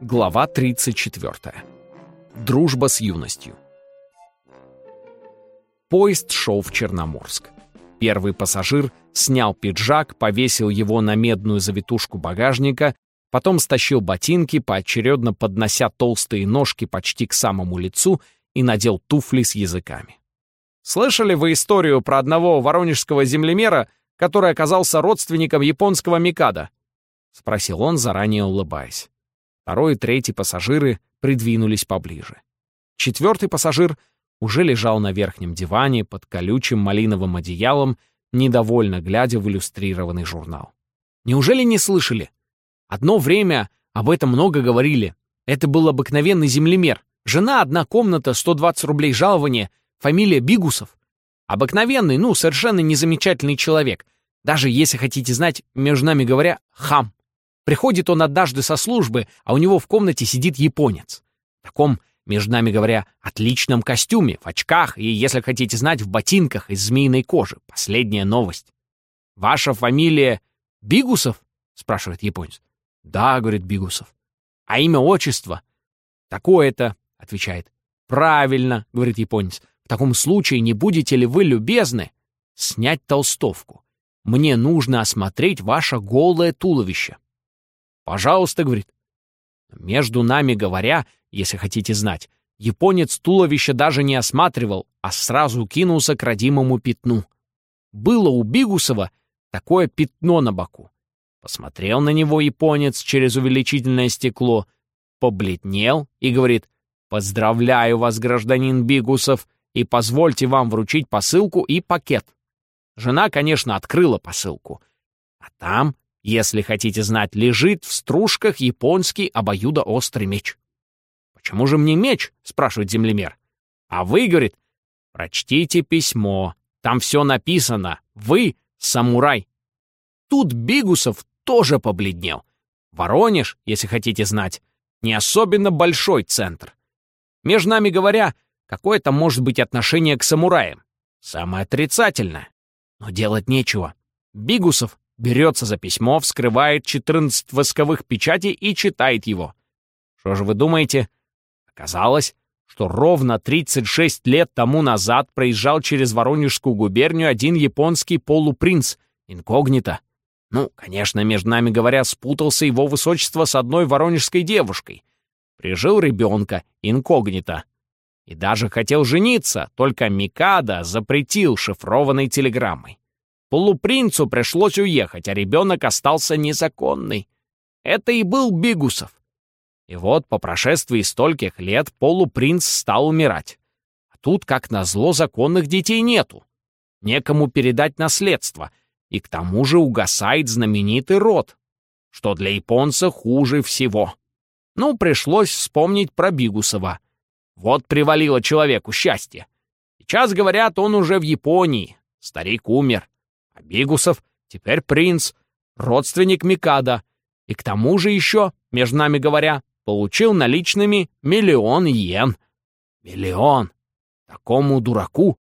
Глава 34. Дружба с юностью. Поезд шел в Черноморск. Первый пассажир снял пиджак, повесил его на медную завитушку багажника, потом стащил ботинки, поочередно поднося толстые ножки почти к самому лицу и надел туфли с языками. «Слышали вы историю про одного воронежского землемера, который оказался родственником японского Микада?» — спросил он, заранее улыбаясь. Второй и третий пассажиры придвинулись поближе. Четвертый пассажир уже лежал на верхнем диване под колючим малиновым одеялом, недовольно глядя в иллюстрированный журнал. Неужели не слышали? Одно время об этом много говорили. Это был обыкновенный землемер. Жена, одна комната, 120 рублей жалования, фамилия Бигусов. Обыкновенный, ну, совершенно незамечательный человек. Даже, если хотите знать, между нами говоря, хам. Приходит он однажды со службы, а у него в комнате сидит японец. В таком, между нами говоря, отличном костюме, в очках и, если хотите знать, в ботинках из змеиной кожи. Последняя новость. «Ваша фамилия Бигусов?» — спрашивает японец. «Да», — говорит Бигусов. «А имя, отчество?» «Такое-то», — отвечает. «Правильно», — говорит японец. «В таком случае не будете ли вы любезны снять толстовку? Мне нужно осмотреть ваше голое туловище». «Пожалуйста», — говорит. Между нами говоря, если хотите знать, японец туловище даже не осматривал, а сразу кинулся к родимому пятну. Было у Бигусова такое пятно на боку. Посмотрел на него японец через увеличительное стекло, побледнел и говорит «Поздравляю вас, гражданин Бигусов, и позвольте вам вручить посылку и пакет». Жена, конечно, открыла посылку, а там если хотите знать, лежит в стружках японский обоюдоострый меч. «Почему же мне меч?» — спрашивает землемер. А вы, говорит, прочтите письмо. Там все написано. Вы — самурай. Тут Бигусов тоже побледнел. Воронеж, если хотите знать, не особенно большой центр. Между нами говоря, какое то может быть отношение к самураям? Самое отрицательное. Но делать нечего. Бигусов берется за письмо, вскрывает 14 восковых печатей и читает его. Что же вы думаете? Оказалось, что ровно 36 лет тому назад проезжал через Воронежскую губернию один японский полупринц, инкогнито. Ну, конечно, между нами говоря, спутался его высочество с одной воронежской девушкой. Прижил ребенка, инкогнито. И даже хотел жениться, только Микада запретил шифрованной телеграммой. Полупринцу пришлось уехать, а ребенок остался незаконный. Это и был Бигусов. И вот по прошествии стольких лет полупринц стал умирать. А тут, как назло, законных детей нету. Некому передать наследство, и к тому же угасает знаменитый род, что для японца хуже всего. Ну, пришлось вспомнить про Бигусова. Вот привалило человеку счастье. Сейчас, говорят, он уже в Японии. Старик умер. Бигусов теперь принц, родственник Микада. И к тому же еще, между нами говоря, получил наличными миллион йен. Миллион! Такому дураку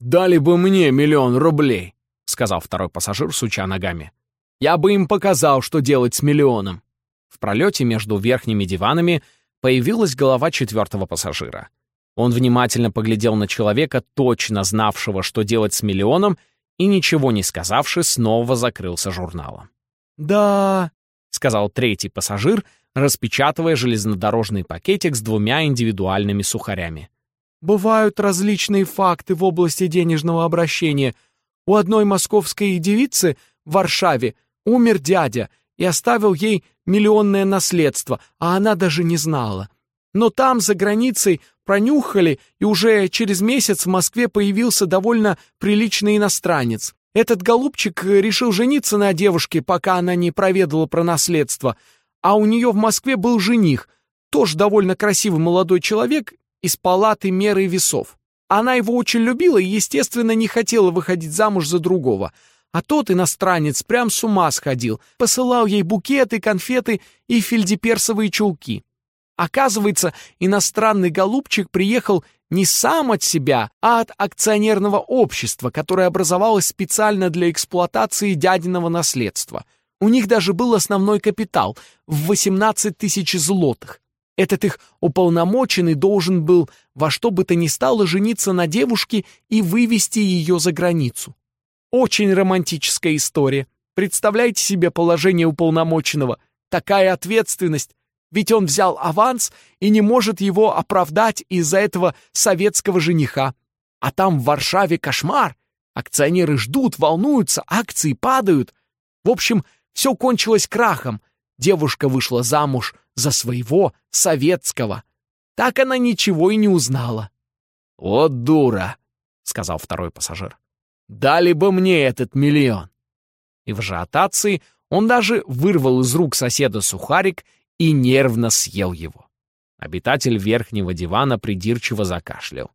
дали бы мне миллион рублей, сказал второй пассажир, суча ногами. Я бы им показал, что делать с миллионом. В пролете между верхними диванами появилась голова четвертого пассажира. Он внимательно поглядел на человека, точно знавшего, что делать с миллионом, и, ничего не сказавши, снова закрылся журналом. «Да», — сказал третий пассажир, распечатывая железнодорожный пакетик с двумя индивидуальными сухарями. «Бывают различные факты в области денежного обращения. У одной московской девицы в Варшаве умер дядя и оставил ей миллионное наследство, а она даже не знала. Но там, за границей, пронюхали, и уже через месяц в Москве появился довольно приличный иностранец. Этот голубчик решил жениться на девушке, пока она не проведала про наследство, а у нее в Москве был жених, тоже довольно красивый молодой человек из палаты меры весов. Она его очень любила и, естественно, не хотела выходить замуж за другого. А тот иностранец прям с ума сходил, посылал ей букеты, конфеты и фельдеперсовые чулки. Оказывается, иностранный голубчик приехал не сам от себя, а от акционерного общества, которое образовалось специально для эксплуатации дядиного наследства. У них даже был основной капитал в 18 тысяч злотых. Этот их уполномоченный должен был во что бы то ни стало жениться на девушке и вывести ее за границу. Очень романтическая история. Представляете себе положение уполномоченного? Такая ответственность. Ведь он взял аванс и не может его оправдать из-за этого советского жениха. А там в Варшаве кошмар. Акционеры ждут, волнуются, акции падают. В общем, все кончилось крахом. Девушка вышла замуж за своего советского. Так она ничего и не узнала. «Вот дура», — сказал второй пассажир. «Дали бы мне этот миллион». И в ажиотации он даже вырвал из рук соседа сухарик и нервно съел его. Обитатель верхнего дивана придирчиво закашлял.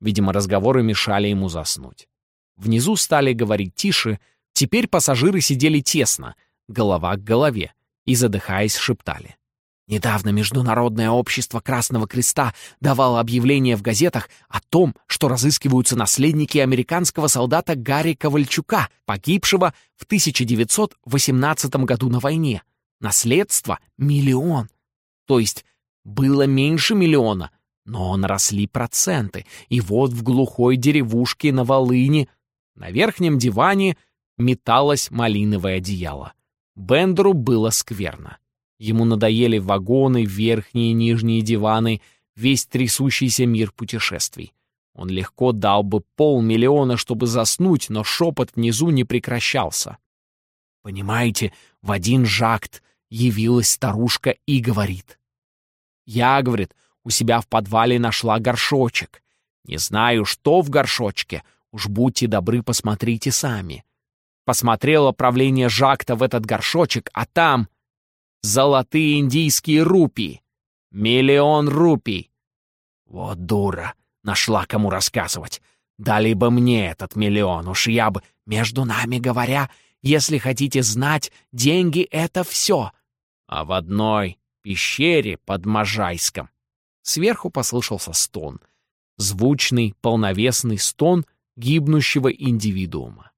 Видимо, разговоры мешали ему заснуть. Внизу стали говорить тише, теперь пассажиры сидели тесно, голова к голове, и, задыхаясь, шептали. Недавно Международное общество Красного Креста давало объявление в газетах о том, что разыскиваются наследники американского солдата Гарри Ковальчука, погибшего в 1918 году на войне. Наследство — миллион. То есть было меньше миллиона, но наросли проценты. И вот в глухой деревушке на Волыни на верхнем диване металось малиновое одеяло. Бендеру было скверно. Ему надоели вагоны, верхние и нижние диваны, весь трясущийся мир путешествий. Он легко дал бы полмиллиона, чтобы заснуть, но шепот внизу не прекращался. Понимаете, в один жакт явилась старушка и говорит. «Я, — говорит, — у себя в подвале нашла горшочек. Не знаю, что в горшочке, уж будьте добры, посмотрите сами. Посмотрела правление Жакта в этот горшочек, а там золотые индийские рупии. Миллион рупий. Вот дура, нашла кому рассказывать. Дали бы мне этот миллион, уж я бы, между нами говоря, если хотите знать, деньги — это все. А в одной пещере под Можайском сверху послышался стон. Звучный, полновесный стон гибнущего индивидуума.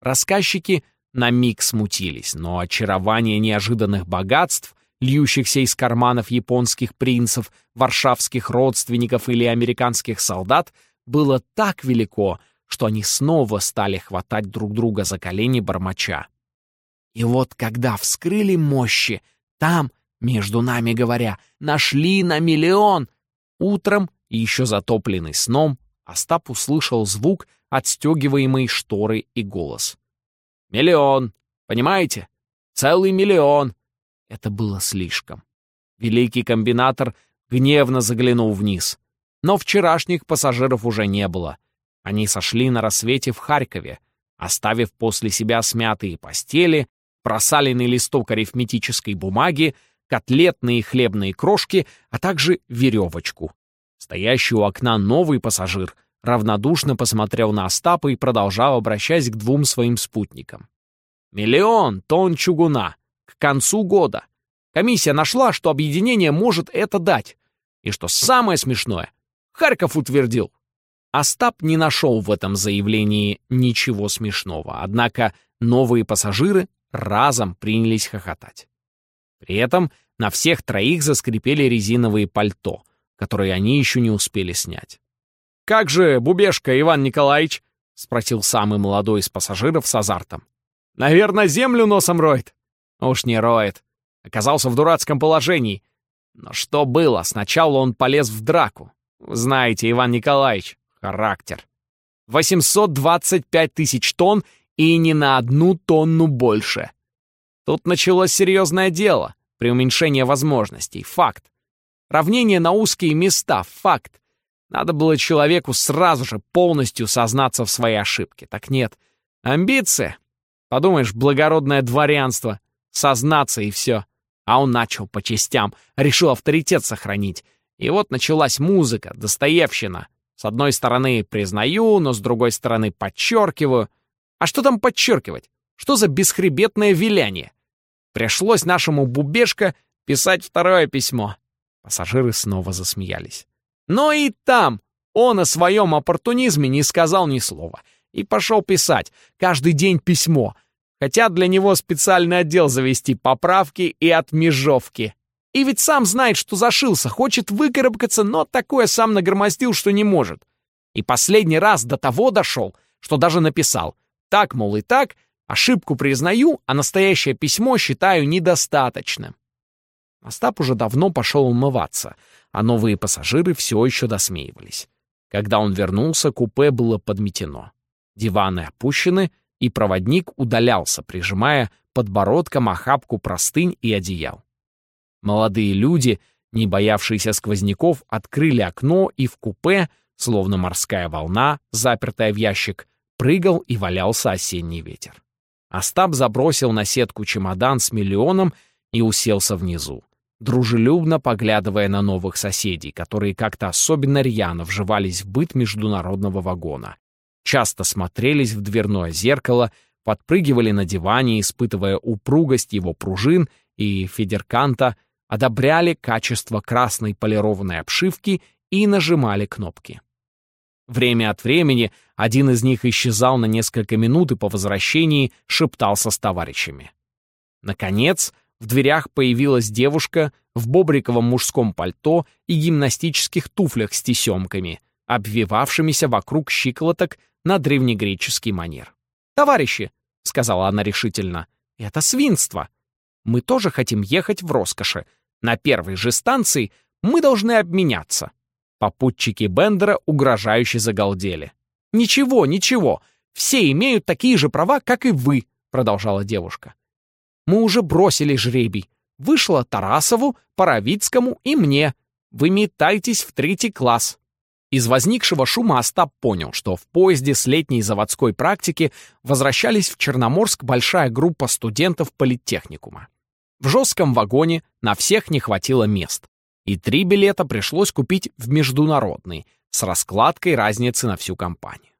Рассказчики на миг смутились, но очарование неожиданных богатств, льющихся из карманов японских принцев, варшавских родственников или американских солдат, было так велико, что они снова стали хватать друг друга за колени бормоча. И вот когда вскрыли мощи, там, между нами говоря, нашли на миллион. Утром, еще затопленный сном, Остап услышал звук, отстегиваемой шторы и голос. «Миллион! Понимаете? Целый миллион!» Это было слишком. Великий комбинатор гневно заглянул вниз. Но вчерашних пассажиров уже не было. Они сошли на рассвете в Харькове, оставив после себя смятые постели, просаленный листок арифметической бумаги, котлетные хлебные крошки, а также веревочку, Стоящий у окна новый пассажир равнодушно посмотрел на Остапа и продолжал, обращаясь к двум своим спутникам. «Миллион тонн чугуна. К концу года. Комиссия нашла, что объединение может это дать. И что самое смешное, Харьков утвердил. Остап не нашел в этом заявлении ничего смешного, однако новые пассажиры разом принялись хохотать. При этом на всех троих заскрипели резиновые пальто, которые они еще не успели снять. «Как же, Бубешка Иван Николаевич?» — спросил самый молодой из пассажиров с азартом. «Наверное, землю носом роет?» «Уж не роет. Оказался в дурацком положении. Но что было? Сначала он полез в драку. знаете, Иван Николаевич, характер. 825 тысяч тонн и не на одну тонну больше. Тут началось серьезное дело, при уменьшении возможностей, факт. Равнение на узкие места — факт. Надо было человеку сразу же полностью сознаться в своей ошибке. Так нет. Амбиция. Подумаешь, благородное дворянство. Сознаться и все. А он начал по частям, решил авторитет сохранить. И вот началась музыка, достоевщина. С одной стороны признаю, но с другой стороны подчеркиваю. А что там подчеркивать? Что за бесхребетное виляние? Пришлось нашему Бубешко писать второе письмо. Пассажиры снова засмеялись. Но и там он о своем оппортунизме не сказал ни слова. И пошел писать. Каждый день письмо. Хотят для него специальный отдел завести поправки и отмежовки. И ведь сам знает, что зашился, хочет выкарабкаться, но такое сам нагромоздил, что не может. И последний раз до того дошел, что даже написал «Так, мол, и так, ошибку признаю, а настоящее письмо считаю недостаточным». Остап уже давно пошел умываться, а новые пассажиры все еще досмеивались. Когда он вернулся, купе было подметено. Диваны опущены, и проводник удалялся, прижимая подбородком охапку простынь и одеял. Молодые люди, не боявшиеся сквозняков, открыли окно, и в купе, словно морская волна, запертая в ящик, прыгал и валялся осенний ветер. Остап забросил на сетку чемодан с миллионом и уселся внизу, дружелюбно поглядывая на новых соседей, которые как-то особенно рьяно вживались в быт международного вагона, часто смотрелись в дверное зеркало, подпрыгивали на диване, испытывая упругость его пружин и федерканта, одобряли качество красной полированной обшивки и нажимали кнопки. Время от времени один из них исчезал на несколько минут и по возвращении шептался с товарищами. Наконец, в дверях появилась девушка в бобриковом мужском пальто и гимнастических туфлях с тесемками, обвивавшимися вокруг щиколоток на древнегреческий манер. «Товарищи», — сказала она решительно, — «это свинство. Мы тоже хотим ехать в роскоши. На первой же станции мы должны обменяться». Попутчики Бендера угрожающе загалдели. «Ничего, ничего, все имеют такие же права, как и вы», — продолжала девушка. «Мы уже бросили жребий. Вышло Тарасову, Паровицкому и мне. Вы метайтесь в третий класс. Из возникшего шума Остап понял, что в поезде с летней заводской практики возвращались в Черноморск большая группа студентов политехникума. В жестком вагоне на всех не хватило мест, и три билета пришлось купить в международный, с раскладкой разницы на всю компанию.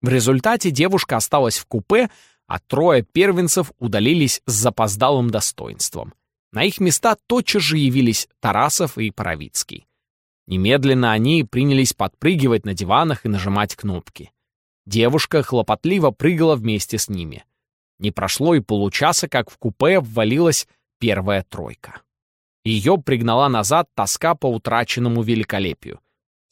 В результате девушка осталась в купе, а трое первенцев удалились с запоздалым достоинством. На их места тотчас же явились Тарасов и Паровицкий. Немедленно они принялись подпрыгивать на диванах и нажимать кнопки. Девушка хлопотливо прыгала вместе с ними. Не прошло и получаса, как в купе ввалилась первая тройка. Ее пригнала назад тоска по утраченному великолепию.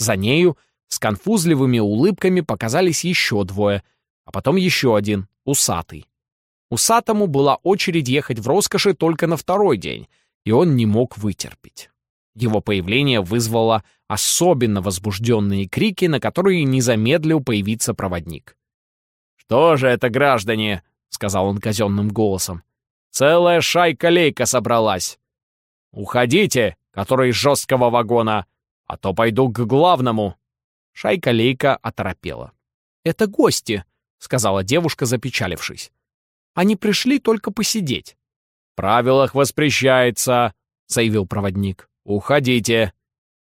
За нею с конфузливыми улыбками показались еще двое, а потом еще один, усатый. Усатому была очередь ехать в роскоши только на второй день, и он не мог вытерпеть. Его появление вызвало особенно возбужденные крики, на которые не замедлил появиться проводник. «Что же это, граждане?» — сказал он казенным голосом. «Целая шайка-лейка собралась. Уходите, который жесткого вагона, а то пойду к главному». Шайка-лейка оторопела. «Это гости», — сказала девушка, запечалившись. «Они пришли только посидеть». «В правилах воспрещается», — заявил проводник. «Уходите!»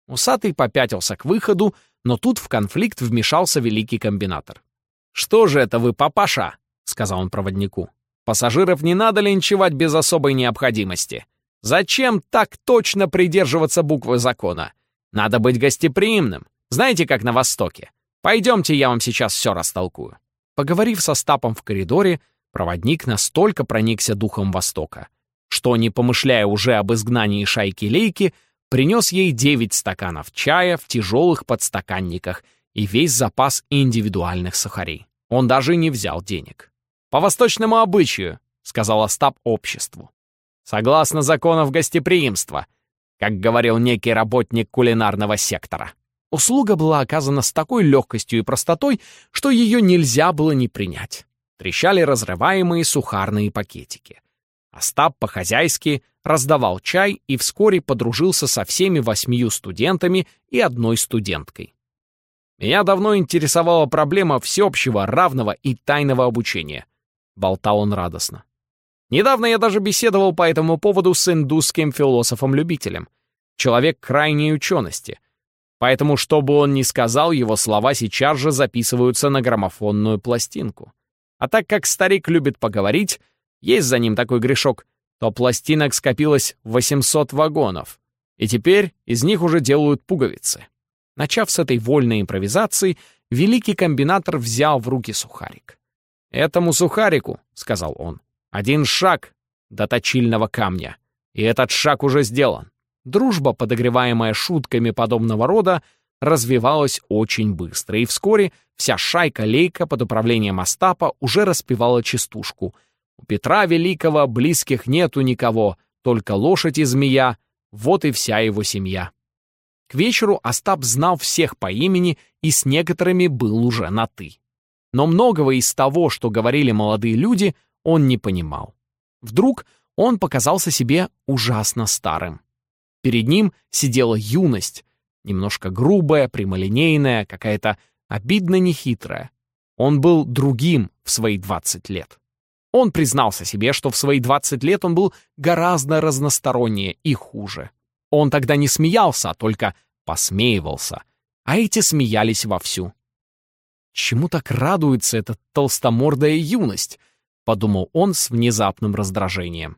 Усатый попятился к выходу, но тут в конфликт вмешался великий комбинатор. «Что же это вы, папаша?» — сказал он проводнику. «Пассажиров не надо линчевать без особой необходимости. Зачем так точно придерживаться буквы закона? Надо быть гостеприимным. Знаете, как на Востоке? Пойдемте, я вам сейчас все растолкую». Поговорив со Стапом в коридоре, проводник настолько проникся духом Востока, что, не помышляя уже об изгнании шайки-лейки, принес ей девять стаканов чая в тяжелых подстаканниках и весь запас индивидуальных сахарей. Он даже не взял денег. «По восточному обычаю», — сказал Остап обществу. «Согласно законов гостеприимства», как говорил некий работник кулинарного сектора. Услуга была оказана с такой легкостью и простотой, что ее нельзя было не принять. Трещали разрываемые сухарные пакетики. Остап по-хозяйски раздавал чай и вскоре подружился со всеми восьмию студентами и одной студенткой. Меня давно интересовала проблема всеобщего, равного и тайного обучения. Болтал он радостно. Недавно я даже беседовал по этому поводу с индусским философом-любителем. Человек крайней учености. Поэтому, что бы он ни сказал, его слова сейчас же записываются на граммофонную пластинку. А так как старик любит поговорить, есть за ним такой грешок, то пластинок скопилось 800 вагонов, и теперь из них уже делают пуговицы. Начав с этой вольной импровизации, великий комбинатор взял в руки сухарик. «Этому сухарику», — сказал он, Один шаг до точильного камня, и этот шаг уже сделан. Дружба, подогреваемая шутками подобного рода, развивалась очень быстро, и вскоре вся шайка-лейка под управлением Остапа уже распевала частушку. «У Петра Великого близких нету никого, только лошадь и змея, вот и вся его семья». К вечеру Остап знал всех по имени и с некоторыми был уже на «ты». Но многого из того, что говорили молодые люди, он не понимал. Вдруг он показался себе ужасно старым. Перед ним сидела юность, немножко грубая, прямолинейная, какая-то обидно нехитрая. Он был другим в свои 20 лет. Он признался себе, что в свои 20 лет он был гораздо разностороннее и хуже. Он тогда не смеялся, а только посмеивался, а эти смеялись вовсю. «Чему так радуется эта толстомордая юность?» — подумал он с внезапным раздражением.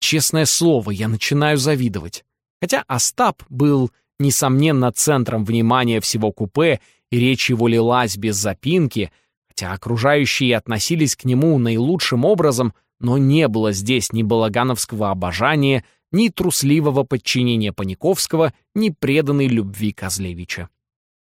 «Честное слово, я начинаю завидовать. Хотя Остап был, несомненно, центром внимания всего купе, и речь его лилась без запинки, хотя окружающие относились к нему наилучшим образом, но не было здесь ни балагановского обожания, ни трусливого подчинения Паниковского, ни преданной любви Козлевича.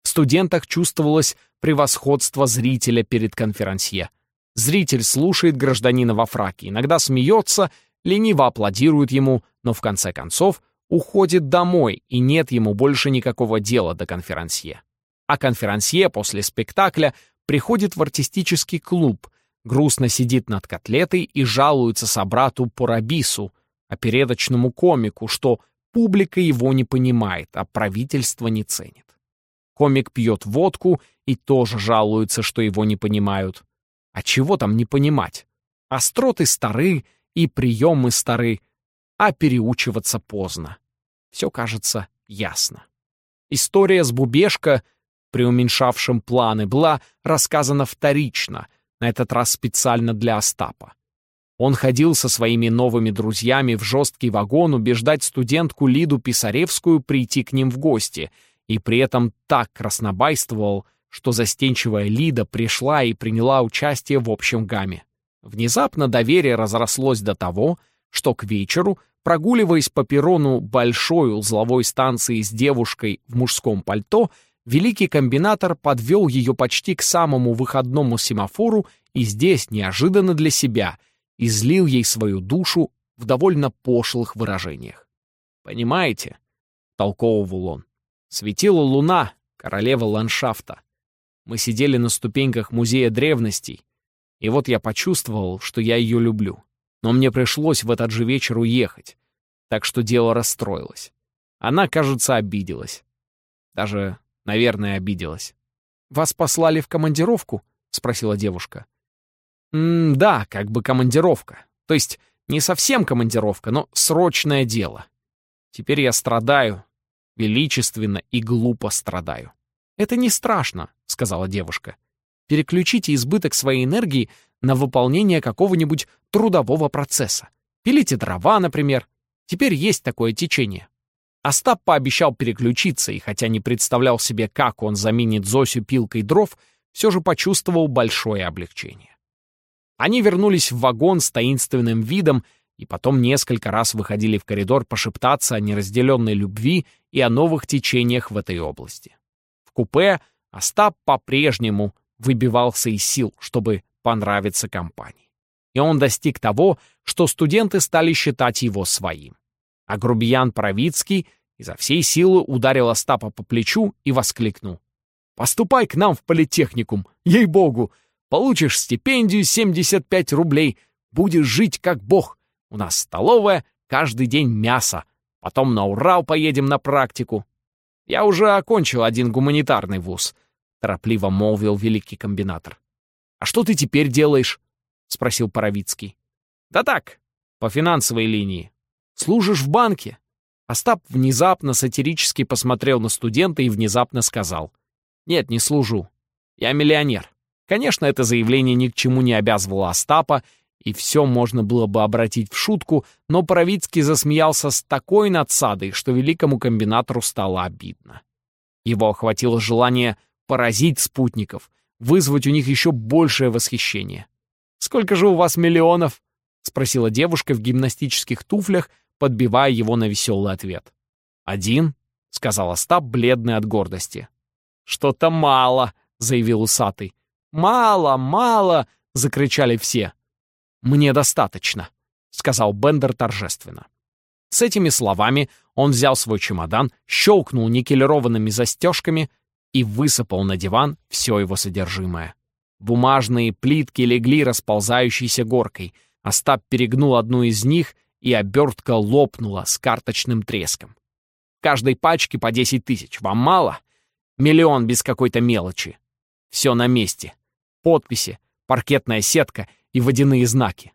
В студентах чувствовалось превосходство зрителя перед конферансье. Зритель слушает гражданина во фраке, иногда смеется, лениво аплодирует ему, но в конце концов уходит домой, и нет ему больше никакого дела до конферансье. А конферансье после спектакля приходит в артистический клуб, грустно сидит над котлетой и жалуется собрату Порабису, опереточному комику, что публика его не понимает, а правительство не ценит. Комик пьет водку и тоже жалуется, что его не понимают. А чего там не понимать? Остроты стары и приемы стары, а переучиваться поздно. Все кажется ясно. История с Бубешко, преуменьшавшим планы, была рассказана вторично, на этот раз специально для Остапа. Он ходил со своими новыми друзьями в жесткий вагон убеждать студентку Лиду Писаревскую прийти к ним в гости, и при этом так краснобайствовал, что застенчивая Лида пришла и приняла участие в общем гамме. Внезапно доверие разрослось до того, что к вечеру, прогуливаясь по перрону большой узловой станции с девушкой в мужском пальто, великий комбинатор подвел ее почти к самому выходному семафору и здесь, неожиданно для себя, излил ей свою душу в довольно пошлых выражениях. «Понимаете?» — толковывал он. «Светила луна, королева ландшафта. Мы сидели на ступеньках музея древностей, и вот я почувствовал, что я ее люблю. Но мне пришлось в этот же вечер уехать, так что дело расстроилось. Она, кажется, обиделась. Даже, наверное, обиделась. «Вас послали в командировку?» — спросила девушка. «М «Да, как бы командировка. То есть не совсем командировка, но срочное дело. Теперь я страдаю, величественно и глупо страдаю». «Это не страшно», — сказала девушка. Переключите избыток своей энергии на выполнение какого-нибудь трудового процесса. Пилите дрова, например. Теперь есть такое течение. Остап пообещал переключиться, и хотя не представлял себе, как он заменит Зосю пилкой дров, все же почувствовал большое облегчение. Они вернулись в вагон с таинственным видом и потом несколько раз выходили в коридор пошептаться о неразделенной любви и о новых течениях в этой области. Купе Остап по-прежнему выбивался из сил, чтобы понравиться компании. И он достиг того, что студенты стали считать его своим. А грубиян Правицкий изо всей силы ударил Остапа по плечу и воскликнул. «Поступай к нам в политехникум, ей-богу! Получишь стипендию 75 рублей, будешь жить как бог. У нас столовая, каждый день мясо. Потом на Урал поедем на практику. Я уже окончил один гуманитарный вуз торопливо молвил великий комбинатор. «А что ты теперь делаешь?» — спросил Паровицкий. «Да так, по финансовой линии. Служишь в банке?» Остап внезапно сатирически посмотрел на студента и внезапно сказал. «Нет, не служу. Я миллионер». Конечно, это заявление ни к чему не обязывало Остапа, и все можно было бы обратить в шутку, но Паровицкий засмеялся с такой надсадой, что великому комбинатору стало обидно. Его охватило желание поразить спутников, вызвать у них еще большее восхищение. «Сколько же у вас миллионов?» спросила девушка в гимнастических туфлях, подбивая его на веселый ответ. «Один», — сказал Остап, бледный от гордости. «Что-то мало», — заявил усатый. «Мало, мало!» — закричали все. «Мне достаточно», — сказал Бендер торжественно. С этими словами он взял свой чемодан, щелкнул никелированными застежками и высыпал на диван все его содержимое. Бумажные плитки легли расползающейся горкой. Остап перегнул одну из них, и обертка лопнула с карточным треском. Каждой пачке по 10 тысяч. Вам мало? Миллион без какой-то мелочи. Все на месте. Подписи, паркетная сетка и водяные знаки.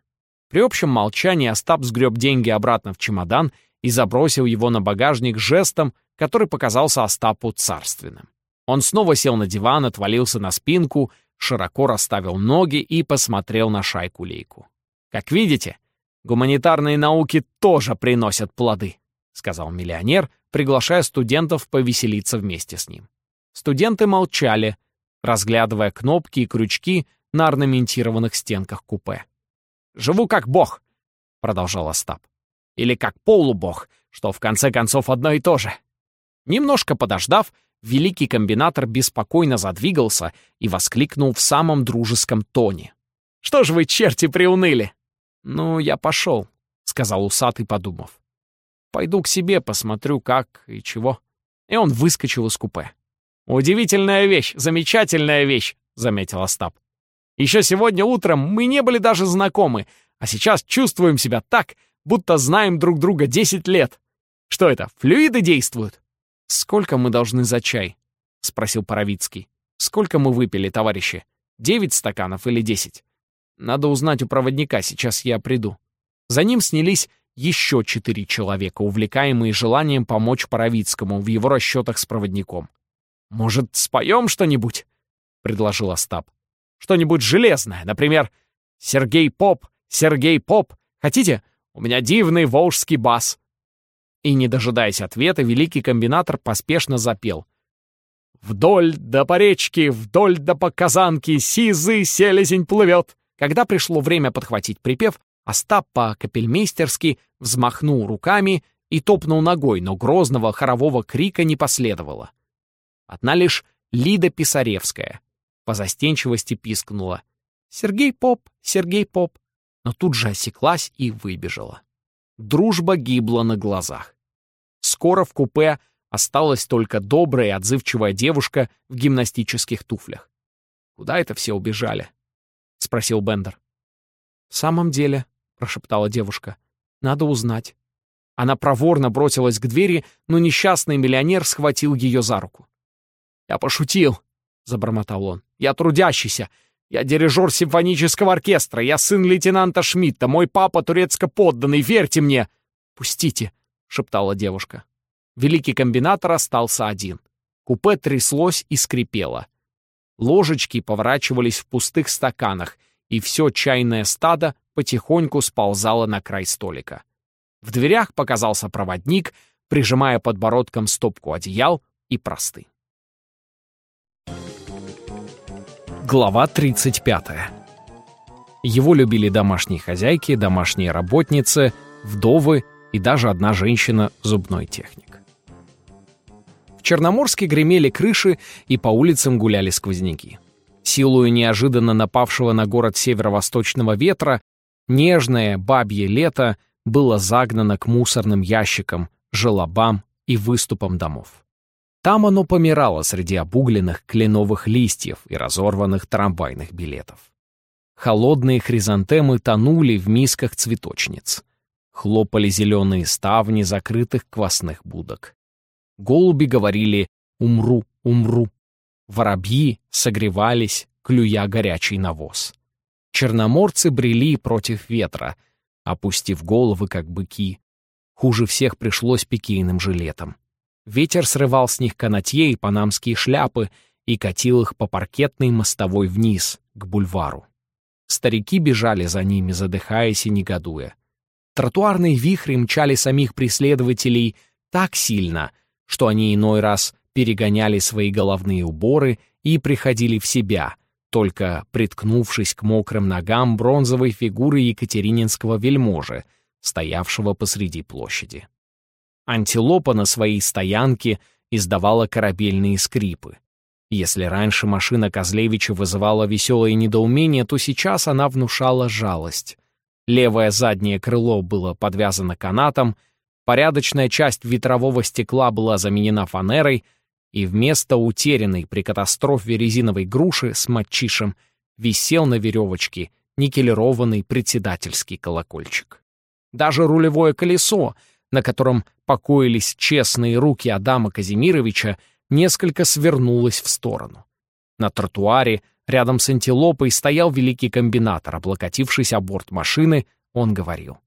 При общем молчании Остап сгреб деньги обратно в чемодан и забросил его на багажник жестом, который показался Остапу царственным. Он снова сел на диван, отвалился на спинку, широко расставил ноги и посмотрел на шайку-лейку. «Как видите, гуманитарные науки тоже приносят плоды», сказал миллионер, приглашая студентов повеселиться вместе с ним. Студенты молчали, разглядывая кнопки и крючки на орнаментированных стенках купе. «Живу как бог», — продолжал Остап. «Или как полубог, что в конце концов одно и то же». Немножко подождав, великий комбинатор беспокойно задвигался и воскликнул в самом дружеском тоне. «Что ж вы, черти, приуныли?» «Ну, я пошел», — сказал усатый, подумав. «Пойду к себе, посмотрю, как и чего». И он выскочил из купе. «Удивительная вещь, замечательная вещь», — заметил Остап. Еще сегодня утром мы не были даже знакомы, а сейчас чувствуем себя так, будто знаем друг друга 10 лет. Что это, флюиды действуют? Сколько мы должны за чай? Спросил Паровицкий. Сколько мы выпили, товарищи? Девять стаканов или десять? Надо узнать у проводника, сейчас я приду. За ним снялись еще четыре человека, увлекаемые желанием помочь Паровицкому в его расчетах с проводником. «Может, споем что-нибудь?» — предложил Остап. Что-нибудь железное, например, «Сергей Поп, Сергей Поп, хотите? У меня дивный волжский бас». И, не дожидаясь ответа, великий комбинатор поспешно запел. «Вдоль да по речке, вдоль да по казанке, сизый селезень плывет». Когда пришло время подхватить припев, Остап по-капельмейстерски взмахнул руками и топнул ногой, но грозного хорового крика не последовало. Одна лишь Лида Писаревская, по застенчивости пискнула. «Сергей Поп, Сергей Поп!» Но тут же осеклась и выбежала. Дружба гибла на глазах. Скоро в купе осталась только добрая и отзывчивая девушка в гимнастических туфлях. «Куда это все убежали?» — спросил Бендер. «В самом деле», — прошептала девушка, — «надо узнать». Она проворно бросилась к двери, но несчастный миллионер схватил ее за руку. «Я пошутил», — забормотал он. «Я трудящийся. Я дирижер симфонического оркестра. Я сын лейтенанта Шмидта. Мой папа турецко-подданный. Верьте мне!» «Пустите!» — шептала девушка. Великий комбинатор остался один. Купе тряслось и скрипело. Ложечки поворачивались в пустых стаканах, и все чайное стадо потихоньку сползало на край столика. В дверях показался проводник, прижимая подбородком стопку одеял и простынь. Глава 35. Его любили домашние хозяйки, домашние работницы, вдовы и даже одна женщина-зубной техник. В Черноморске гремели крыши и по улицам гуляли сквозняки. Силою неожиданно напавшего на город северо-восточного ветра, нежное бабье лето было загнано к мусорным ящикам, желобам и выступам домов. Там оно помирало среди обугленных кленовых листьев и разорванных трамвайных билетов. Холодные хризантемы тонули в мисках цветочниц. Хлопали зеленые ставни закрытых квасных будок. Голуби говорили «умру, умру». Воробьи согревались, клюя горячий навоз. Черноморцы брели против ветра, опустив головы, как быки. Хуже всех пришлось пикейным жилетам. Ветер срывал с них канатье и панамские шляпы и катил их по паркетной мостовой вниз, к бульвару. Старики бежали за ними, задыхаясь и негодуя. Тротуарные вихри мчали самих преследователей так сильно, что они иной раз перегоняли свои головные уборы и приходили в себя, только приткнувшись к мокрым ногам бронзовой фигуры екатерининского вельможи, стоявшего посреди площади. Антилопа на своей стоянке издавала корабельные скрипы. Если раньше машина Козлевича вызывала веселое недоумение, то сейчас она внушала жалость. Левое заднее крыло было подвязано канатом, порядочная часть ветрового стекла была заменена фанерой, и вместо утерянной при катастрофе резиновой груши с матчишем висел на веревочке никелированный председательский колокольчик. Даже рулевое колесо, на котором покоились честные руки Адама Казимировича, несколько свернулось в сторону. На тротуаре рядом с антилопой стоял великий комбинатор, облокотившись о борт машины, он говорил.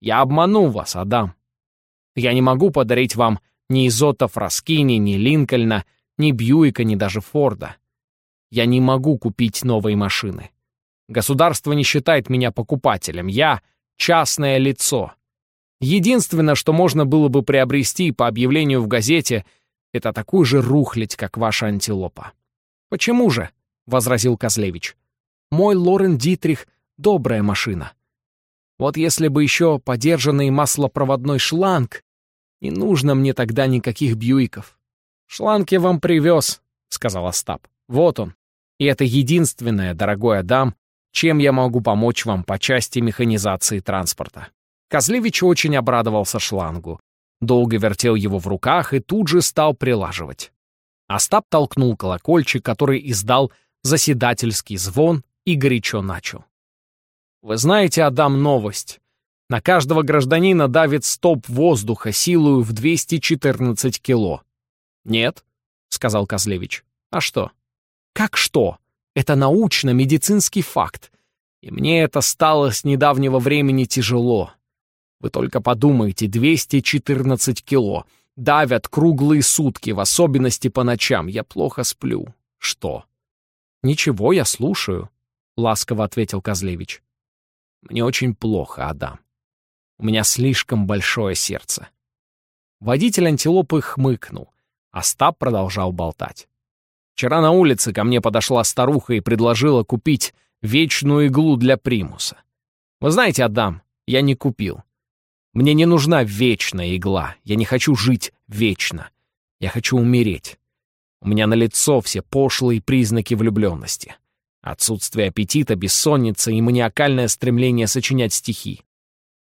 «Я обманул вас, Адам. Я не могу подарить вам ни Изота Фраскини, ни Линкольна, ни Бьюика, ни даже Форда. Я не могу купить новые машины. Государство не считает меня покупателем. Я — частное лицо. Единственное, что можно было бы приобрести по объявлению в газете, это такую же рухлядь, как ваша антилопа. «Почему же?» — возразил Козлевич. «Мой Лорен Дитрих — добрая машина. Вот если бы еще подержанный маслопроводной шланг, не нужно мне тогда никаких бьюиков. Шланг я вам привез, — сказал Остап. Вот он. И это единственное, дорогой Адам, чем я могу помочь вам по части механизации транспорта. Козлевич очень обрадовался шлангу. Долго вертел его в руках и тут же стал прилаживать. Остап толкнул колокольчик, который издал заседательский звон и горячо начал. «Вы знаете, Адам, новость. На каждого гражданина давит стоп воздуха силою в 214 кило. «Нет», — сказал Козлевич. «А что?» «Как что? Это научно-медицинский факт. И мне это стало с недавнего времени тяжело. Вы только подумайте, 214 кило. Давят круглые сутки, в особенности по ночам. Я плохо сплю. Что?» «Ничего, я слушаю», — ласково ответил Козлевич. «Мне очень плохо, Адам. У меня слишком большое сердце. Водитель антилопы хмыкнул, а Стаб продолжал болтать. Вчера на улице ко мне подошла старуха и предложила купить вечную иглу для примуса. Вы знаете, Адам, я не купил. Мне не нужна вечная игла. Я не хочу жить вечно. Я хочу умереть. У меня на лицо все пошлые признаки влюбленности. Отсутствие аппетита, бессонница и маниакальное стремление сочинять стихи.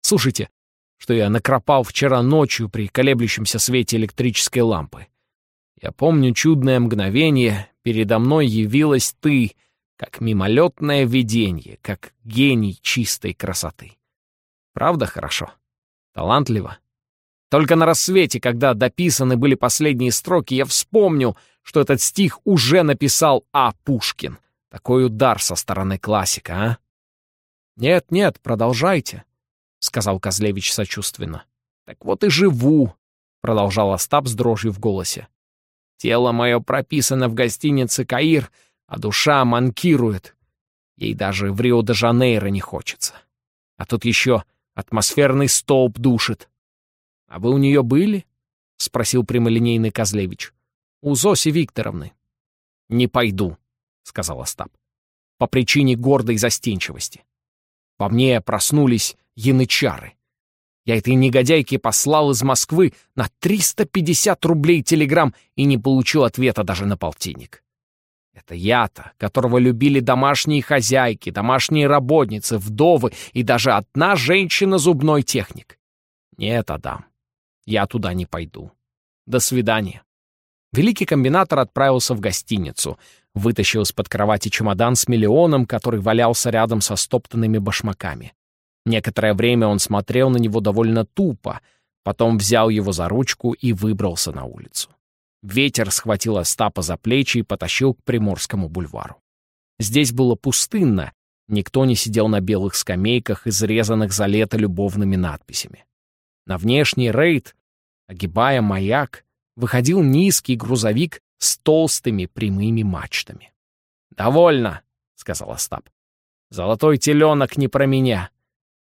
Слушайте, что я накропал вчера ночью при колеблющемся свете электрической лампы. Я помню чудное мгновение, передо мной явилась ты, как мимолетное видение, как гений чистой красоты. Правда хорошо? Талантливо? Только на рассвете, когда дописаны были последние строки, я вспомнил, что этот стих уже написал А. Пушкин. Такой удар со стороны классика, а? Нет-нет, продолжайте. — сказал Козлевич сочувственно. «Так вот и живу», — продолжал Остап с дрожью в голосе. «Тело мое прописано в гостинице «Каир», а душа манкирует. Ей даже в Рио-де-Жанейро не хочется. А тут еще атмосферный столб душит. А вы у нее были?» — спросил прямолинейный Козлевич. «У Зоси Викторовны». «Не пойду», — сказал Остап. «По причине гордой застенчивости. Во мне проснулись янычары. Я этой негодяйке послал из Москвы на 350 рублей телеграмм и не получил ответа даже на полтинник. Это я-то, которого любили домашние хозяйки, домашние работницы, вдовы и даже одна женщина-зубной техник. Нет, Адам, я туда не пойду. До свидания. Великий комбинатор отправился в гостиницу, вытащил из-под кровати чемодан с миллионом, который валялся рядом со стоптанными башмаками. Некоторое время он смотрел на него довольно тупо, потом взял его за ручку и выбрался на улицу. Ветер схватил Остапа за плечи и потащил к Приморскому бульвару. Здесь было пустынно, никто не сидел на белых скамейках, изрезанных за лето любовными надписями. На внешний рейд, огибая маяк, выходил низкий грузовик с толстыми прямыми мачтами. «Довольно», — сказал Остап. «Золотой теленок не про меня.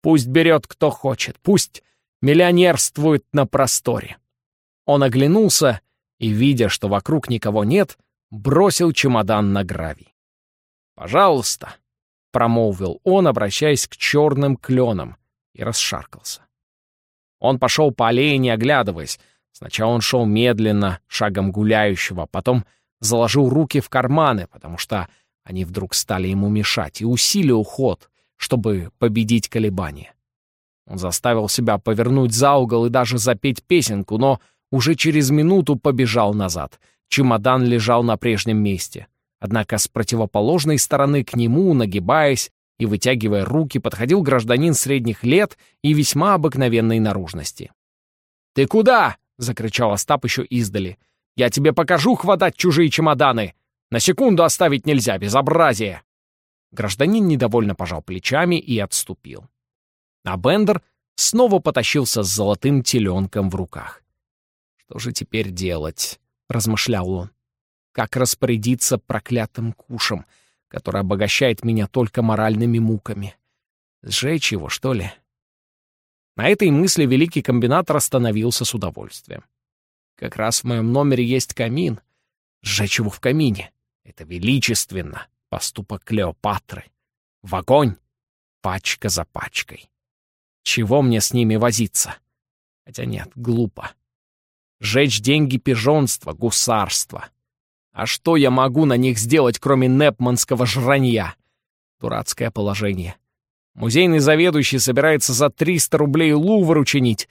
Пусть берет кто хочет, пусть миллионерствует на просторе. Он оглянулся и, видя, что вокруг никого нет, бросил чемодан на гравий. «Пожалуйста», — промолвил он, обращаясь к черным кленам, и расшаркался. Он пошел по аллее, не оглядываясь. Сначала он шел медленно, шагом гуляющего, потом заложил руки в карманы, потому что они вдруг стали ему мешать, и усилил ход, чтобы победить колебания. Он заставил себя повернуть за угол и даже запеть песенку, но уже через минуту побежал назад. Чемодан лежал на прежнем месте. Однако с противоположной стороны к нему, нагибаясь и вытягивая руки, подходил гражданин средних лет и весьма обыкновенной наружности. «Ты куда?» — закричал Остап еще издали. «Я тебе покажу хватать чужие чемоданы! На секунду оставить нельзя, безобразие!» Гражданин недовольно пожал плечами и отступил. А Бендер снова потащился с золотым теленком в руках. «Что же теперь делать?» — размышлял он. «Как распорядиться проклятым кушем, который обогащает меня только моральными муками? Сжечь его, что ли?» На этой мысли великий комбинатор остановился с удовольствием. «Как раз в моем номере есть камин. Сжечь его в камине — это величественно, поступок Клеопатры. В огонь, пачка за пачкой». Чего мне с ними возиться? Хотя нет, глупо. Жечь деньги пижонства, гусарства. А что я могу на них сделать, кроме непманского жранья? Дурацкое положение. Музейный заведующий собирается за 300 рублей Лувр учинить.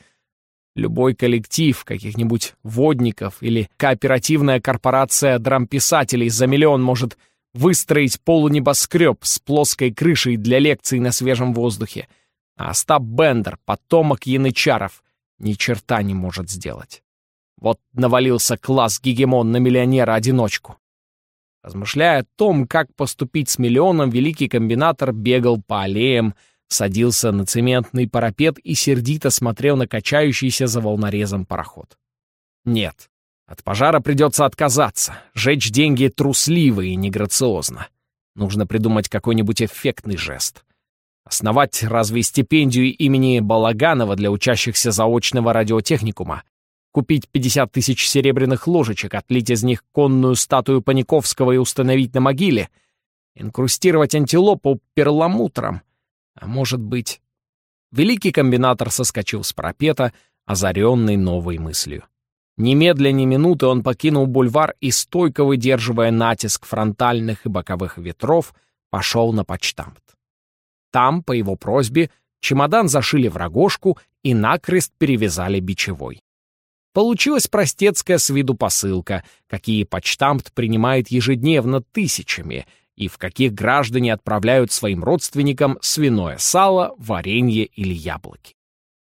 Любой коллектив каких-нибудь водников или кооперативная корпорация драмписателей за миллион может выстроить полунебоскреб с плоской крышей для лекций на свежем воздухе — а Остап Бендер, потомок янычаров, ни черта не может сделать. Вот навалился класс-гегемон на миллионера-одиночку. Размышляя о том, как поступить с миллионом, великий комбинатор бегал по аллеям, садился на цементный парапет и сердито смотрел на качающийся за волнорезом пароход. Нет, от пожара придется отказаться. Жечь деньги трусливо и неграциозно. Нужно придумать какой-нибудь эффектный жест. Основать разве стипендию имени Балаганова для учащихся заочного радиотехникума? Купить 50 тысяч серебряных ложечек, отлить из них конную статую Паниковского и установить на могиле? Инкрустировать антилопу перламутром? А может быть... Великий комбинатор соскочил с пропета, озаренный новой мыслью. Немедля ни минуты он покинул бульвар и, стойко выдерживая натиск фронтальных и боковых ветров, пошел на почтамт. Там, по его просьбе, чемодан зашили в рогожку и накрест перевязали бичевой. Получилась простецкая с виду посылка, какие почтамт принимает ежедневно тысячами, и в каких граждане отправляют своим родственникам свиное сало, варенье или яблоки.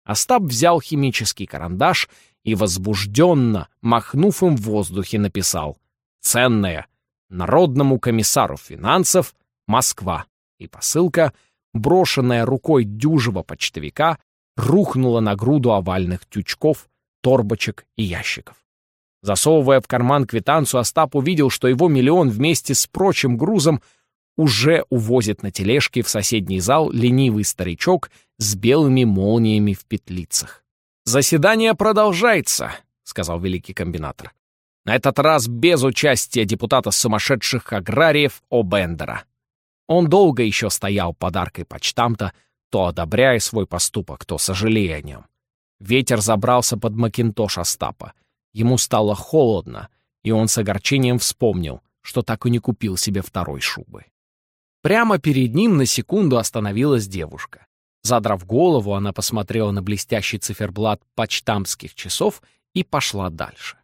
Остап взял химический карандаш и, возбужденно, махнув им в воздухе, написал «Ценное! Народному комиссару финансов, Москва». И посылка — брошенная рукой дюжего почтовика, рухнула на груду овальных тючков, торбочек и ящиков. Засовывая в карман квитанцию, Остап увидел, что его миллион вместе с прочим грузом уже увозит на тележке в соседний зал ленивый старичок с белыми молниями в петлицах. «Заседание продолжается», — сказал великий комбинатор. «На этот раз без участия депутата сумасшедших аграриев О'Бендера. Он долго еще стоял подаркой почтамта, то одобряя свой поступок, то сожалея о нем. Ветер забрался под макинтош Остапа. Ему стало холодно, и он с огорчением вспомнил, что так и не купил себе второй шубы. Прямо перед ним на секунду остановилась девушка. Задрав голову, она посмотрела на блестящий циферблат почтамтских часов и пошла дальше.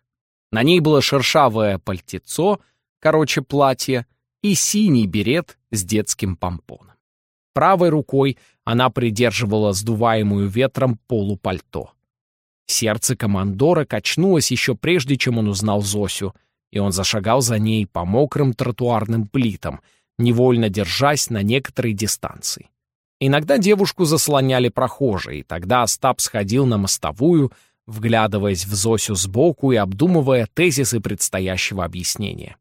На ней было шершавое пальтецо, короче, платье, и синий берет с детским помпоном. Правой рукой она придерживала сдуваемую ветром полупальто. Сердце командора качнулось еще прежде, чем он узнал Зосю, и он зашагал за ней по мокрым тротуарным плитам, невольно держась на некоторой дистанции. Иногда девушку заслоняли прохожие, и тогда Остап сходил на мостовую, вглядываясь в Зосю сбоку и обдумывая тезисы предстоящего объяснения.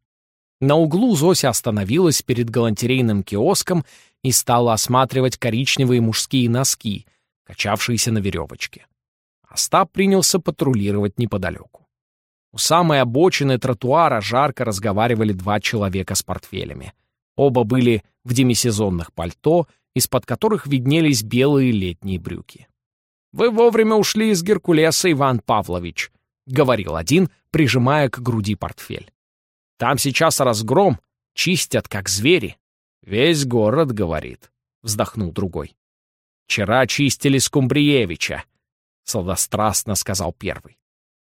На углу Зося остановилась перед галантерейным киоском и стала осматривать коричневые мужские носки, качавшиеся на веревочке. Остап принялся патрулировать неподалеку. У самой обочины тротуара жарко разговаривали два человека с портфелями. Оба были в демисезонных пальто, из-под которых виднелись белые летние брюки. «Вы вовремя ушли из Геркулеса, Иван Павлович», — говорил один, прижимая к груди портфель. «Там сейчас разгром, чистят, как звери». «Весь город, — говорит», — вздохнул другой. «Вчера чистили Скумбриевича», — сладострастно сказал первый.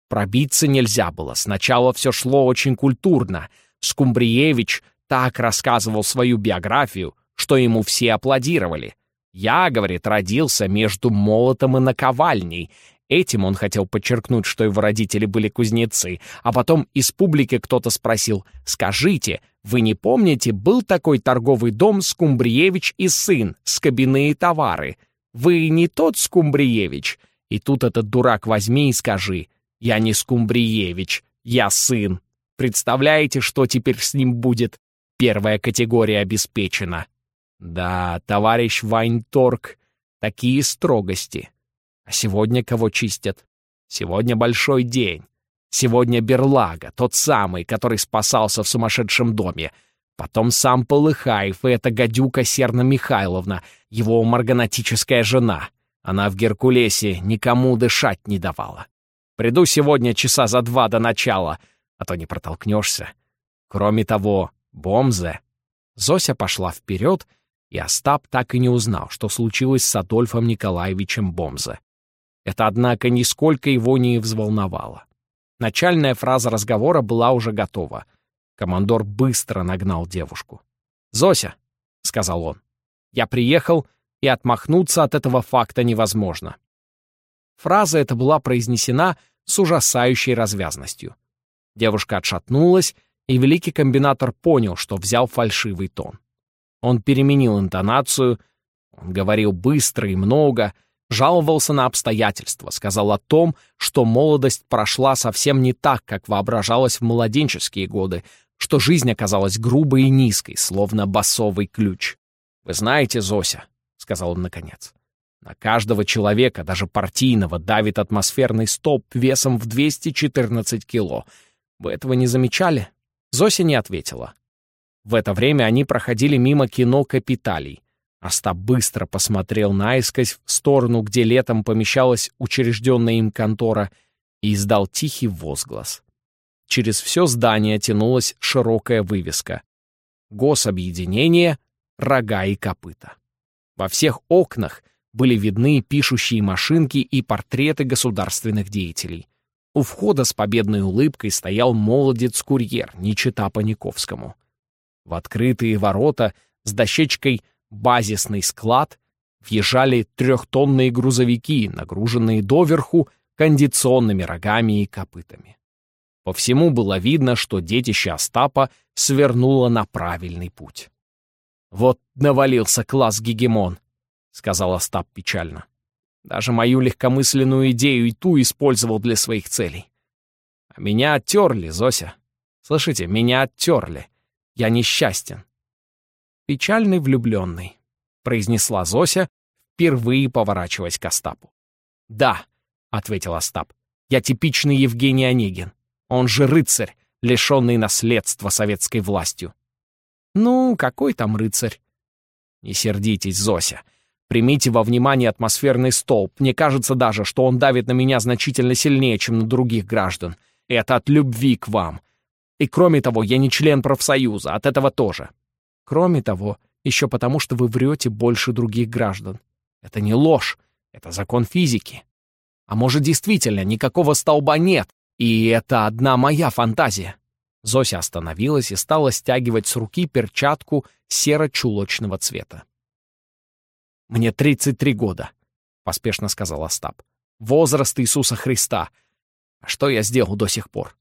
Пробиться нельзя было, сначала все шло очень культурно. Скумбриевич так рассказывал свою биографию, что ему все аплодировали. «Я, — говорит, — родился между молотом и наковальней». Этим он хотел подчеркнуть, что его родители были кузнецы, а потом из публики кто-то спросил «Скажите, вы не помните, был такой торговый дом Скумбриевич и сын, скобяные товары? Вы не тот Скумбриевич?» И тут этот дурак возьми и скажи «Я не Скумбриевич, я сын». Представляете, что теперь с ним будет? Первая категория обеспечена. Да, товарищ Вайнторг, такие строгости. А сегодня кого чистят? Сегодня большой день. Сегодня Берлага, тот самый, который спасался в сумасшедшем доме. Потом сам Полыхаев и эта гадюка Серна Михайловна, его марганатическая жена. Она в Геркулесе никому дышать не давала. Приду сегодня часа за два до начала, а то не протолкнешься. Кроме того, Бомзе. Зося пошла вперед, и Остап так и не узнал, что случилось с Адольфом Николаевичем Бомзе. Это, однако, нисколько его не взволновало. Начальная фраза разговора была уже готова. Командор быстро нагнал девушку. «Зося», — сказал он, — «я приехал, и отмахнуться от этого факта невозможно». Фраза эта была произнесена с ужасающей развязностью. Девушка отшатнулась, и великий комбинатор понял, что взял фальшивый тон. Он переменил интонацию, он говорил быстро и много, жаловался на обстоятельства, сказал о том, что молодость прошла совсем не так, как воображалось в младенческие годы, что жизнь оказалась грубой и низкой, словно басовый ключ. «Вы знаете, Зося», — сказал он наконец, — «на каждого человека, даже партийного, давит атмосферный столб весом в 214 кило. Вы этого не замечали?» Зося не ответила. В это время они проходили мимо кино «Капиталий». Остап быстро посмотрел наискось в сторону, где летом помещалась учрежденная им контора, и издал тихий возглас. Через все здание тянулась широкая вывеска. Гособъединение, рога и копыта. Во всех окнах были видны пишущие машинки и портреты государственных деятелей. У входа с победной улыбкой стоял молодец-курьер, не чита Паниковскому. В открытые ворота с дощечкой «базисный склад» въезжали трехтонные грузовики, нагруженные доверху кондиционными рогами и копытами. По всему было видно, что детище Остапа свернуло на правильный путь. «Вот навалился класс-гегемон», — сказал Остап печально. Даже мою легкомысленную идею и ту использовал для своих целей. А меня оттерли, Зося. Слышите, меня оттерли. Я несчастен. Печальный влюбленный, произнесла Зося, впервые поворачиваясь к Остапу. Да, ответил Остап. Я типичный Евгений Онегин. Он же рыцарь, лишенный наследства советской властью. Ну, какой там рыцарь? Не сердитесь, Зося. Примите во внимание атмосферный столб. Мне кажется даже, что он давит на меня значительно сильнее, чем на других граждан. Это от любви к вам. И кроме того, я не член профсоюза, от этого тоже. Кроме того, еще потому, что вы врете больше других граждан. Это не ложь, это закон физики. А может, действительно, никакого столба нет, и это одна моя фантазия. Зося остановилась и стала стягивать с руки перчатку серо-чулочного цвета. «Мне 33 года», — поспешно сказал Остап. «Возраст Иисуса Христа. А что я сделал до сих пор?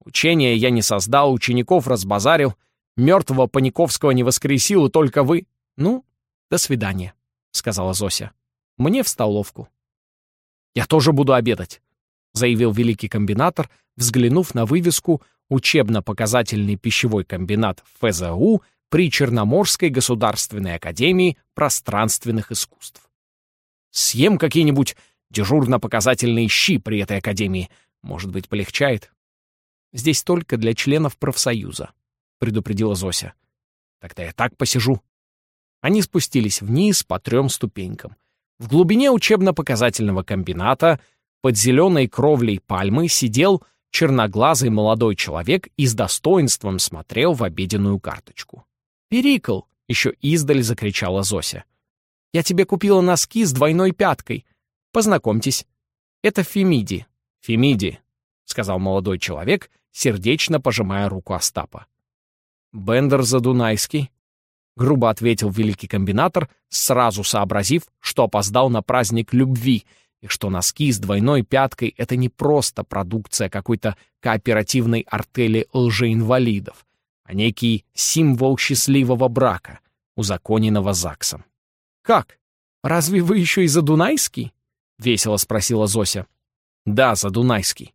Учения я не создал, учеников разбазарил, мертвого Паниковского не воскресил, и только вы... Ну, до свидания», — сказала Зося. «Мне в столовку». «Я тоже буду обедать», — заявил великий комбинатор, взглянув на вывеску «Учебно-показательный пищевой комбинат ФЗУ при Черноморской государственной академии пространственных искусств. Съем какие-нибудь дежурно-показательные щи при этой академии. Может быть, полегчает? Здесь только для членов профсоюза, предупредила Зося. Тогда я так посижу. Они спустились вниз по трем ступенькам. В глубине учебно-показательного комбината под зеленой кровлей пальмы сидел черноглазый молодой человек и с достоинством смотрел в обеденную карточку. «Перикл!» — еще издаль закричала Зося. «Я тебе купила носки с двойной пяткой. Познакомьтесь. Это Фемиди». «Фемиди», — сказал молодой человек, сердечно пожимая руку Остапа. «Бендер Задунайский», — грубо ответил великий комбинатор, сразу сообразив, что опоздал на праздник любви и что носки с двойной пяткой — это не просто продукция какой-то кооперативной артели лжеинвалидов, а некий символ счастливого брака, узаконенного ЗАГСом. «Как? Разве вы еще и Задунайский?» — весело спросила Зося. «Да, Задунайский.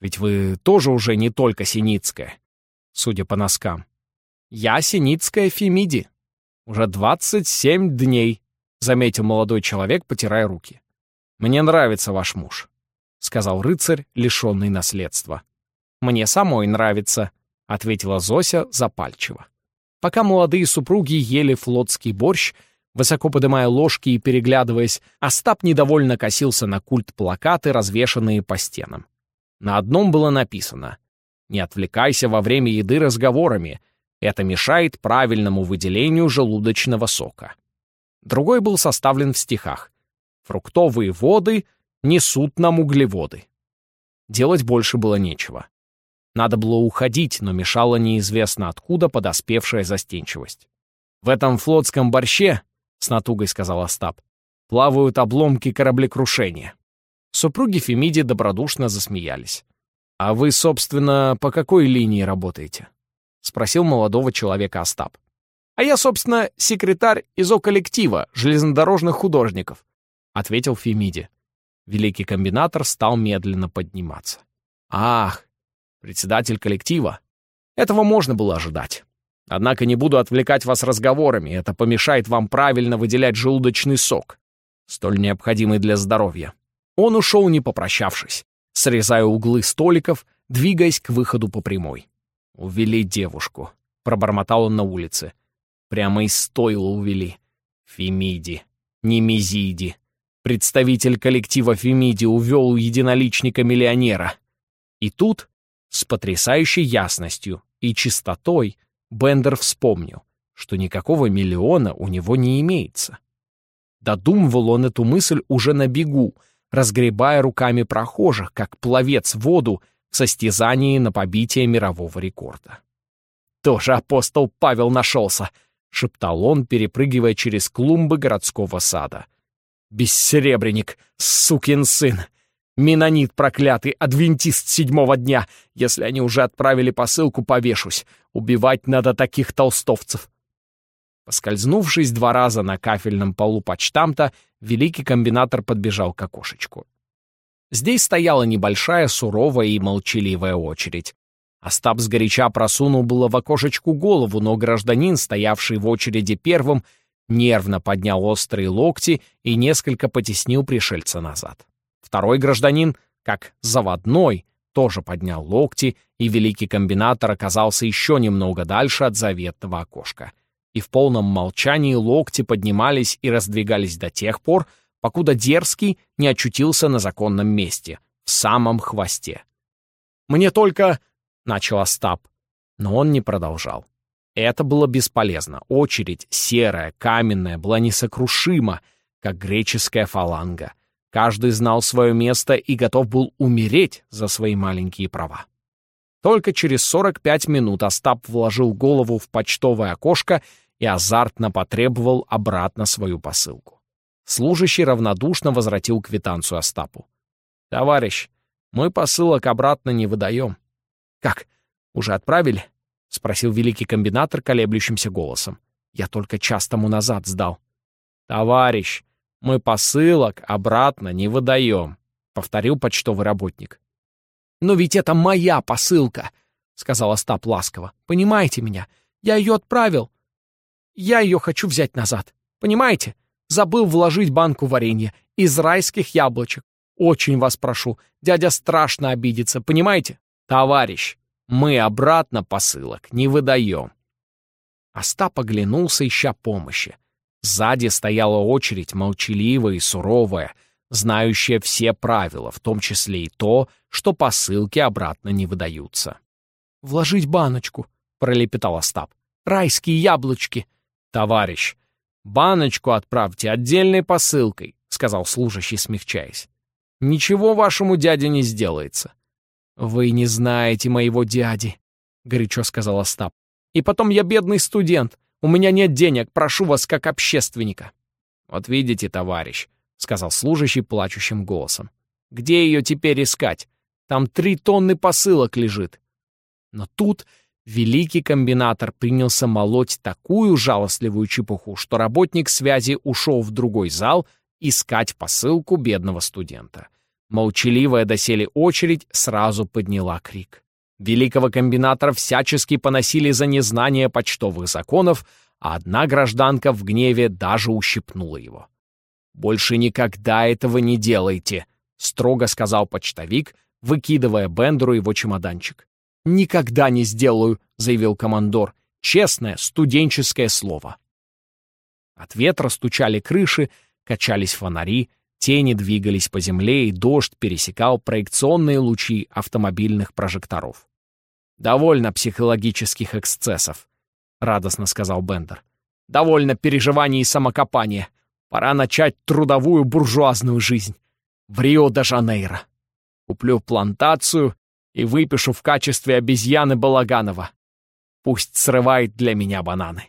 Ведь вы тоже уже не только Синицкая, судя по носкам. Я Синицкая Фемиди. Уже двадцать семь дней, заметил молодой человек, потирая руки. Мне нравится ваш муж, сказал рыцарь, лишенный наследства. Мне самой нравится, ответила Зося запальчиво. Пока молодые супруги ели флотский борщ, высоко подымая ложки и переглядываясь, Остап недовольно косился на культ плакаты, развешанные по стенам. На одном было написано «Не отвлекайся во время еды разговорами, это мешает правильному выделению желудочного сока. Другой был составлен в стихах. Фруктовые воды несут нам углеводы. Делать больше было нечего. Надо было уходить, но мешала неизвестно откуда подоспевшая застенчивость. «В этом флотском борще, — с натугой сказал Остап, — плавают обломки кораблекрушения». Супруги Фемиди добродушно засмеялись. «А вы, собственно, по какой линии работаете?» — спросил молодого человека Остап. «А я, собственно, секретарь ИЗО-коллектива железнодорожных художников», — ответил Фемиди. Великий комбинатор стал медленно подниматься. «Ах, председатель коллектива. Этого можно было ожидать. Однако не буду отвлекать вас разговорами, это помешает вам правильно выделять желудочный сок, столь необходимый для здоровья». Он ушел, не попрощавшись, срезая углы столиков, двигаясь к выходу по прямой. «Увели девушку», — пробормотал он на улице. «Прямо из стойла увели. Фемиди, не Мизиди. Представитель коллектива Фемиди увел у единоличника-миллионера». И тут, с потрясающей ясностью и чистотой, Бендер вспомнил, что никакого миллиона у него не имеется. Додумывал он эту мысль уже на бегу, разгребая руками прохожих, как пловец воду — в состязании на побитие мирового рекорда. «Тоже апостол Павел нашелся!» — шептал он, перепрыгивая через клумбы городского сада. «Бессеребренник, сукин сын! Менонит проклятый, адвентист седьмого дня! Если они уже отправили посылку, повешусь. Убивать надо таких толстовцев!» Поскользнувшись два раза на кафельном полу почтамта, великий комбинатор подбежал к окошечку. Здесь стояла небольшая, суровая и молчаливая очередь. Остап сгоряча просунул было в окошечку голову, но гражданин, стоявший в очереди первым, нервно поднял острые локти и несколько потеснил пришельца назад. Второй гражданин, как заводной, тоже поднял локти, и великий комбинатор оказался еще немного дальше от заветного окошка. И в полном молчании локти поднимались и раздвигались до тех пор, покуда дерзкий не очутился на законном месте, в самом хвосте. «Мне только...» — начал Остап, но он не продолжал. Это было бесполезно. Очередь, серая, каменная, была несокрушима, как греческая фаланга. Каждый знал свое место и готов был умереть за свои маленькие права. Только через 45 минут Остап вложил голову в почтовое окошко и азартно потребовал обратно свою посылку. Служащий равнодушно возвратил квитанцию Остапу. «Товарищ, мы посылок обратно не выдаем». «Как, уже отправили?» — спросил великий комбинатор колеблющимся голосом. «Я только час тому назад сдал». «Товарищ, мы посылок обратно не выдаем», — повторил почтовый работник. «Но ведь это моя посылка», — сказал Остап ласково. «Понимаете меня? Я ее отправил. Я ее хочу взять назад. Понимаете? Забыл вложить банку варенья из райских яблочек. Очень вас прошу, дядя страшно обидится, понимаете? Товарищ, мы обратно посылок не выдаем. Остап оглянулся, ища помощи. Сзади стояла очередь, молчаливая и суровая, знающая все правила, в том числе и то, что посылки обратно не выдаются. «Вложить баночку», — пролепетал Остап. «Райские яблочки». «Товарищ, баночку отправьте отдельной посылкой», — сказал служащий, смягчаясь. «Ничего вашему дяде не сделается». «Вы не знаете моего дяди», — горячо сказал Остап. «И потом я бедный студент. У меня нет денег, прошу вас как общественника». «Вот видите, товарищ», — сказал служащий плачущим голосом. «Где ее теперь искать? Там три тонны посылок лежит». Но тут великий комбинатор принялся молоть такую жалостливую чепуху, что работник связи ушел в другой зал искать посылку бедного студента. Молчаливая доселе очередь сразу подняла крик. Великого комбинатора всячески поносили за незнание почтовых законов, а одна гражданка в гневе даже ущипнула его. «Больше никогда этого не делайте», — строго сказал почтовик, выкидывая Бендеру его чемоданчик. «Никогда не сделаю», — заявил командор. «Честное студенческое слово». От ветра крыши, качались фонари, тени двигались по земле, и дождь пересекал проекционные лучи автомобильных прожекторов. «Довольно психологических эксцессов», — радостно сказал Бендер. «Довольно переживаний и самокопания. Пора начать трудовую буржуазную жизнь. В Рио-де-Жанейро. Куплю плантацию и выпишу в качестве обезьяны Балаганова. Пусть срывает для меня бананы.